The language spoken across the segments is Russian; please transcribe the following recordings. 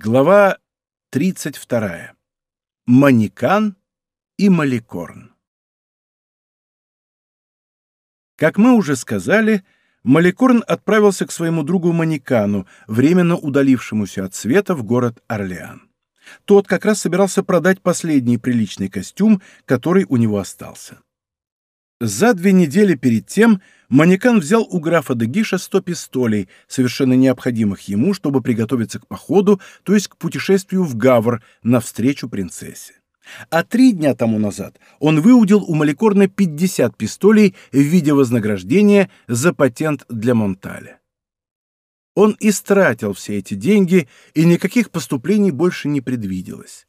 Глава 32. Манекан и Маликорн. Как мы уже сказали, Маликорн отправился к своему другу Манекану, временно удалившемуся от света в город Орлеан. Тот как раз собирался продать последний приличный костюм, который у него остался. За две недели перед тем Манекан взял у графа Дегиша сто пистолей, совершенно необходимых ему, чтобы приготовиться к походу, то есть к путешествию в Гавр навстречу принцессе. А три дня тому назад он выудил у Маликорна 50 пистолей в виде вознаграждения за патент для Монталя. Он истратил все эти деньги, и никаких поступлений больше не предвиделось.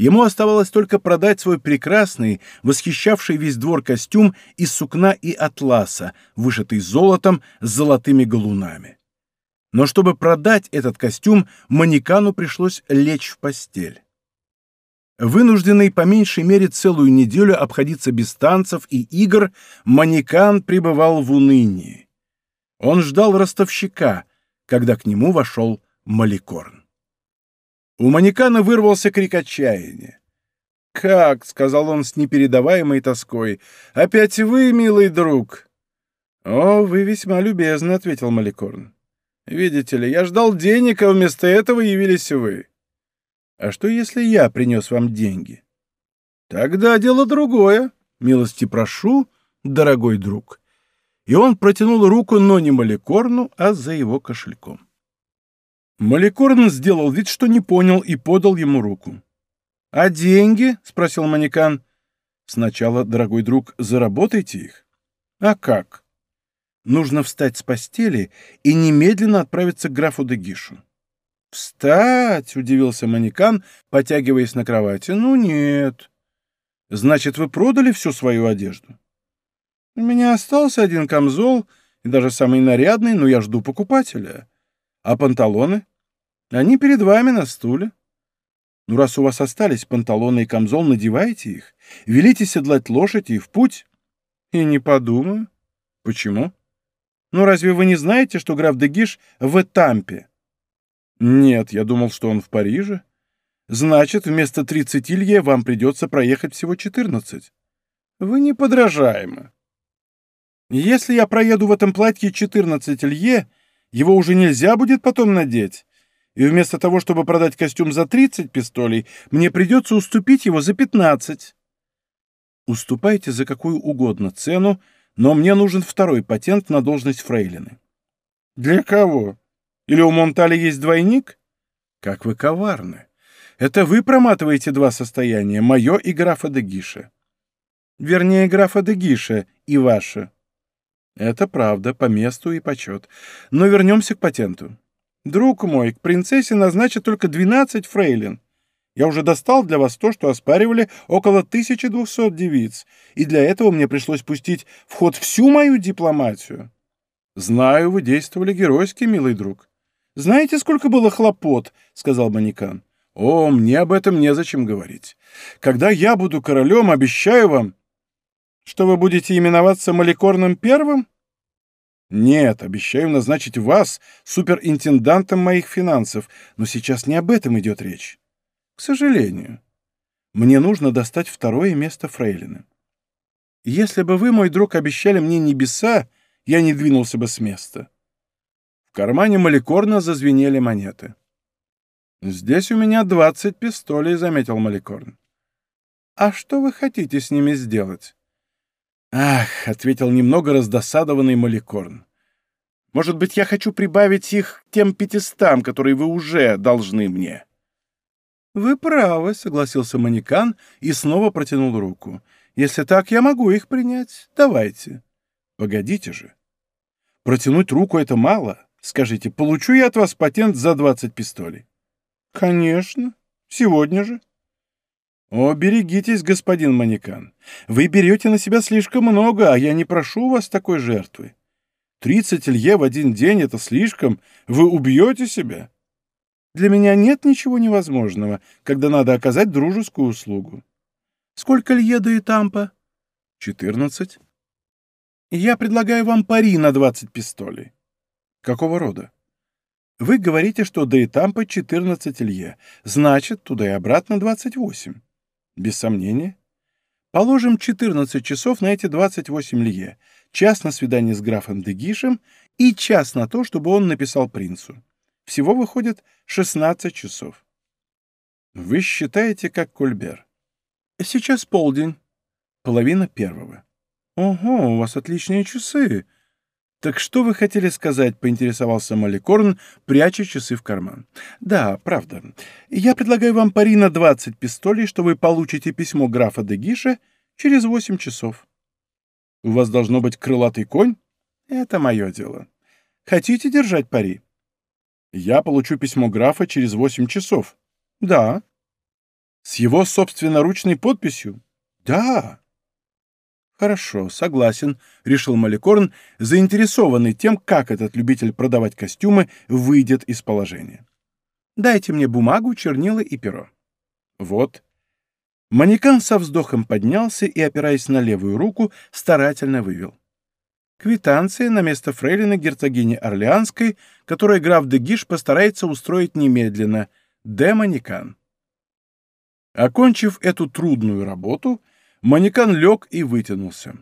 Ему оставалось только продать свой прекрасный, восхищавший весь двор костюм из сукна и атласа, вышитый золотом с золотыми галунами. Но чтобы продать этот костюм, Манекану пришлось лечь в постель. Вынужденный по меньшей мере целую неделю обходиться без танцев и игр, Манекан пребывал в унынии. Он ждал ростовщика, когда к нему вошел Маликорн. У Манекана вырвался крик отчаяния. «Как?» — сказал он с непередаваемой тоской. «Опять вы, милый друг?» «О, вы весьма любезны», — ответил Маликорн. «Видите ли, я ждал денег, а вместо этого явились вы. А что, если я принес вам деньги?» «Тогда дело другое. Милости прошу, дорогой друг». И он протянул руку, но не Маликорну, а за его кошельком. Маликорн сделал вид, что не понял, и подал ему руку. «А деньги?» — спросил Манекан. «Сначала, дорогой друг, заработайте их». «А как?» «Нужно встать с постели и немедленно отправиться к графу Дегишу». «Встать?» — удивился Манекан, потягиваясь на кровати. «Ну нет». «Значит, вы продали всю свою одежду?» «У меня остался один камзол, и даже самый нарядный, но я жду покупателя. А панталоны?» Они перед вами на стуле. Ну, раз у вас остались панталоны и камзол, надевайте их. Велите седлать лошадь и в путь. И не подумаю. Почему? Ну, разве вы не знаете, что граф Дегиш в Этампе? Нет, я думал, что он в Париже. Значит, вместо 30 лье вам придется проехать всего 14. Вы неподражаемы. Если я проеду в этом платье 14 лье, его уже нельзя будет потом надеть и вместо того, чтобы продать костюм за 30 пистолей, мне придется уступить его за 15. Уступайте за какую угодно цену, но мне нужен второй патент на должность фрейлины. Для кого? Или у Монтали есть двойник? Как вы коварны. Это вы проматываете два состояния, мое и графа де Гиша. Вернее, графа де Гиша и ваше. Это правда, по месту и почет. Но вернемся к патенту. Друг мой, к принцессе назначат только 12 фрейлин. Я уже достал для вас то, что оспаривали около 1200 девиц, и для этого мне пришлось пустить в ход всю мою дипломатию. Знаю, вы действовали геройски, милый друг. Знаете, сколько было хлопот, — сказал Манекан. О, мне об этом незачем говорить. Когда я буду королем, обещаю вам, что вы будете именоваться Маликорным Первым? Нет, обещаю назначить вас суперинтендантом моих финансов, но сейчас не об этом идет речь. К сожалению. Мне нужно достать второе место фрейлины. Если бы вы, мой друг, обещали мне небеса, я не двинулся бы с места. В кармане Маликорна зазвенели монеты. «Здесь у меня двадцать пистолей», — заметил Маликорн. «А что вы хотите с ними сделать?» «Ах», — ответил немного раздосадованный Маликорн. «Может быть, я хочу прибавить их к тем пятистам, которые вы уже должны мне?» «Вы правы», — согласился Манекан и снова протянул руку. «Если так, я могу их принять. Давайте». «Погодите же. Протянуть руку — это мало. Скажите, получу я от вас патент за двадцать пистолей?» «Конечно. Сегодня же». «О, берегитесь, господин Манекан. Вы берете на себя слишком много, а я не прошу у вас такой жертвы. Тридцать лье в один день — это слишком. Вы убьете себя. Для меня нет ничего невозможного, когда надо оказать дружескую услугу. Сколько лье до Итампа? Четырнадцать. Я предлагаю вам пари на двадцать пистолей. Какого рода? Вы говорите, что до Этампа 14 лье. Значит, туда и обратно 28. Без сомнения. Положим 14 часов на эти 28 лье. Час на свидание с графом Дегишем и час на то, чтобы он написал принцу. Всего выходит 16 часов. Вы считаете, как Кольбер. Сейчас полдень. Половина первого. Ого, у вас отличные часы. «Так что вы хотели сказать?» — поинтересовался Маликорн, пряча часы в карман. «Да, правда. Я предлагаю вам пари на 20 пистолей, что вы получите письмо графа де Гиша через 8 часов». «У вас должно быть крылатый конь?» «Это мое дело. Хотите держать пари?» «Я получу письмо графа через 8 часов». «Да». «С его собственноручной подписью?» «Да». «Хорошо, согласен», — решил Маликорн, заинтересованный тем, как этот любитель продавать костюмы выйдет из положения. «Дайте мне бумагу, чернила и перо». «Вот». Манекан со вздохом поднялся и, опираясь на левую руку, старательно вывел. Квитанция на место фрейлины герцогини Орлеанской, которую граф де Гиш постарается устроить немедленно. Де Манекан. Окончив эту трудную работу, Манекан лег и вытянулся.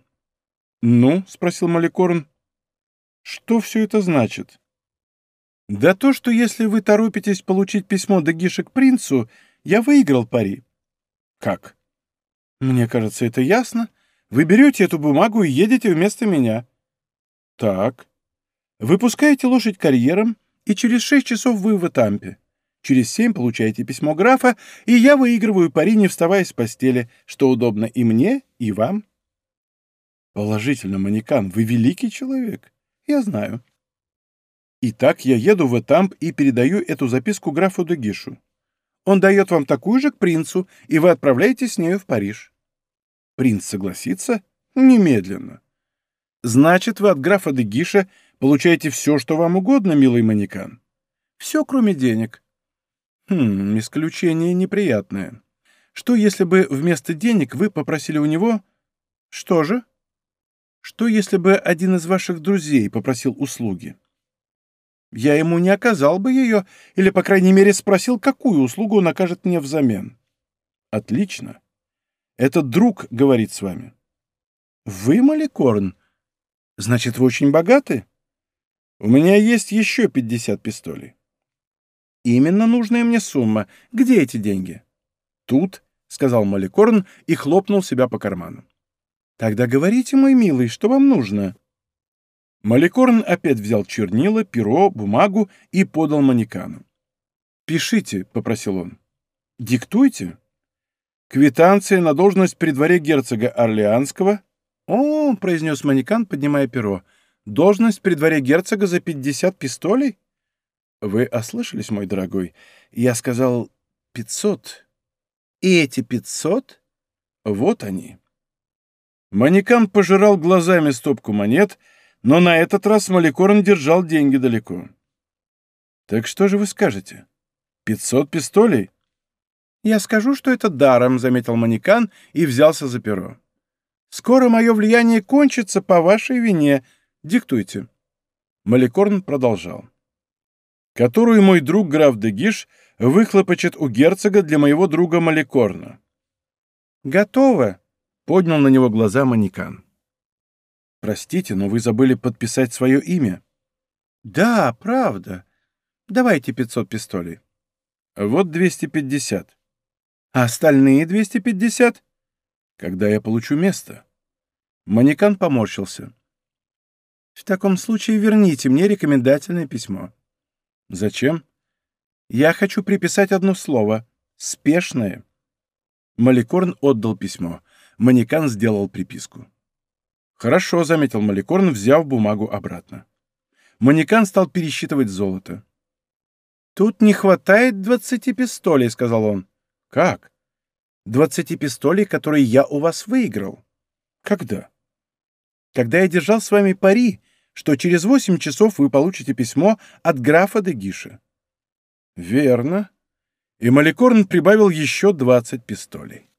«Ну?» — спросил Маликорн. «Что все это значит?» «Да то, что если вы торопитесь получить письмо Дагиша к принцу, я выиграл пари». «Как?» «Мне кажется, это ясно. Вы берете эту бумагу и едете вместо меня». «Так. Вы пускаете лошадь карьером, и через шесть часов вы в Этампе. Через семь получаете письмо графа, и я выигрываю пари, не вставая с постели, что удобно и мне, и вам. Положительно, Манекан, вы великий человек. Я знаю. Итак, я еду в Этамп и передаю эту записку графу Дугишу. Он дает вам такую же к принцу, и вы отправляетесь с нею в Париж. Принц согласится? Немедленно. Значит, вы от графа Дегиша получаете все, что вам угодно, милый манекан. Все, кроме денег. Хм, исключение неприятное. Что, если бы вместо денег вы попросили у него... Что же? Что, если бы один из ваших друзей попросил услуги? Я ему не оказал бы ее, или, по крайней мере, спросил, какую услугу он окажет мне взамен. Отлично. Этот друг говорит с вами. Вы, Маликорн? Значит, вы очень богаты? У меня есть еще пятьдесят пистолей. Именно нужная мне сумма. Где эти деньги? Тут, — сказал Маликорн и хлопнул себя по карману. Тогда говорите, мой милый, что вам нужно? Маликорн опять взял чернила, перо, бумагу и подал манекану. «Пишите», — попросил он. «Диктуйте». «Квитанция на должность при дворе герцога Орлеанского». «О», — произнес манекан, поднимая перо, — «должность при дворе герцога за пятьдесят пистолей?» Вы ослышались, мой дорогой? Я сказал пятьсот. И эти пятьсот? Вот они. Манекан пожирал глазами стопку монет, но на этот раз Маликорн держал деньги далеко. Так что же вы скажете? Пятьсот пистолей? Я скажу, что это даром, заметил Манекан и взялся за перо. Скоро мое влияние кончится по вашей вине. Диктуйте. Маликорн продолжал которую мой друг граф Дегиш выхлопочет у герцога для моего друга Маликорна. «Готово!» — поднял на него глаза Манекан. «Простите, но вы забыли подписать свое имя». «Да, правда. Давайте пятьсот пистолей». «Вот двести пятьдесят». «А остальные двести пятьдесят?» «Когда я получу место». Манекан поморщился. «В таком случае верните мне рекомендательное письмо». Зачем? Я хочу приписать одно слово. Спешное. Маликорн отдал письмо. Манекан сделал приписку. Хорошо, заметил Маликорн, взяв бумагу обратно. Манекан стал пересчитывать золото. Тут не хватает двадцати пистолей, сказал он. Как? Двадцати пистолей, которые я у вас выиграл. Когда? Когда я держал с вами пари, что через восемь часов вы получите письмо от графа де Гиша. Верно. И Маликорн прибавил еще двадцать пистолей.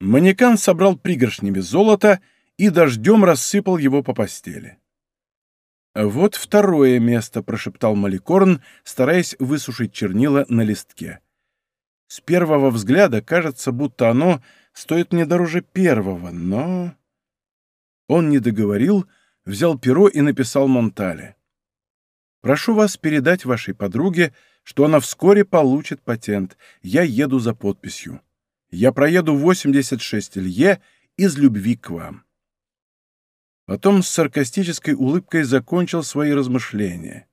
Манекан собрал пригоршнями золота и дождем рассыпал его по постели. «Вот второе место», — прошептал Маликорн, стараясь высушить чернила на листке. «С первого взгляда кажется, будто оно стоит мне дороже первого, но...» Он не договорил, взял перо и написал Монтале. «Прошу вас передать вашей подруге, что она вскоре получит патент. Я еду за подписью. Я проеду 86 лье из любви к вам». Потом с саркастической улыбкой закончил свои размышления.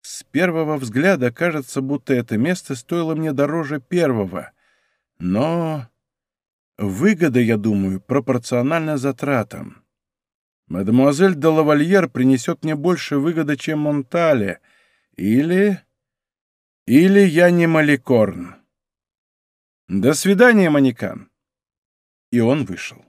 С первого взгляда кажется, будто это место стоило мне дороже первого. Но выгода, я думаю, пропорциональна затратам. Мадемуазель де лавальер принесет мне больше выгоды, чем Монтале. Или... Или я не Маликорн. До свидания, Манекан. И он вышел.